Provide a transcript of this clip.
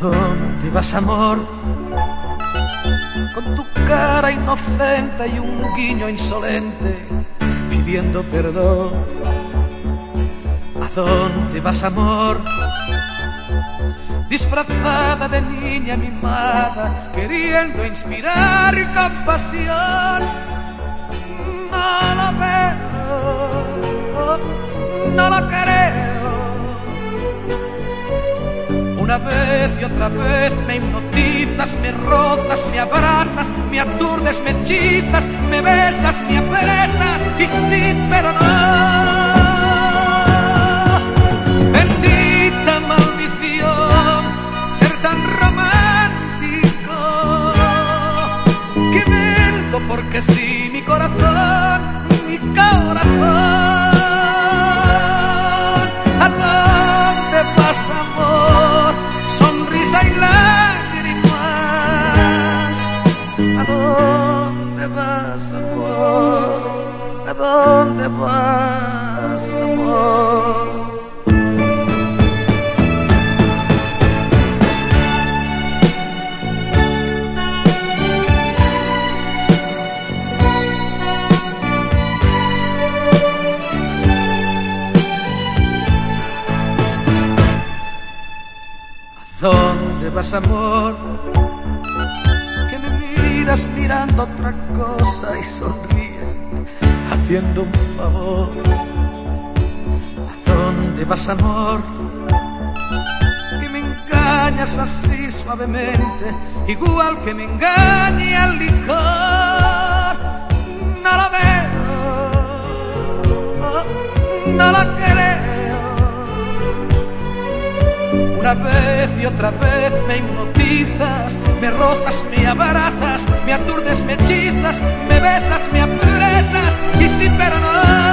dónde vas, amor? Con tu cara inocente y un guiño insolente, pidiendo perdón. ¿A dónde vas, amor? Disfrazada de niña mimada, queriendo inspirar compasión. No la veo, no la creo. Una vez y otra vez me hipnotizas, me rozas, me abrazas, me aturdes, me hechizas, me besas, me apresas y sí, pero no. Bendita maldición, ser tan romántico que vendo porque sí dónde vas, amor? ¿A dónde vas, amor? ¿Dónde vas, amor? Mirando otra cosa y sonríes haciendo un favor. ¿A dónde vas, amor? Que me engañas así suavemente, igual que me engaña el licor. No la veo, no la creo. Una vez y otra vez me hipnotizas, me rozas, me abrazas, me aturdes, me hechizas, me besas, me apresas y sí, pero no.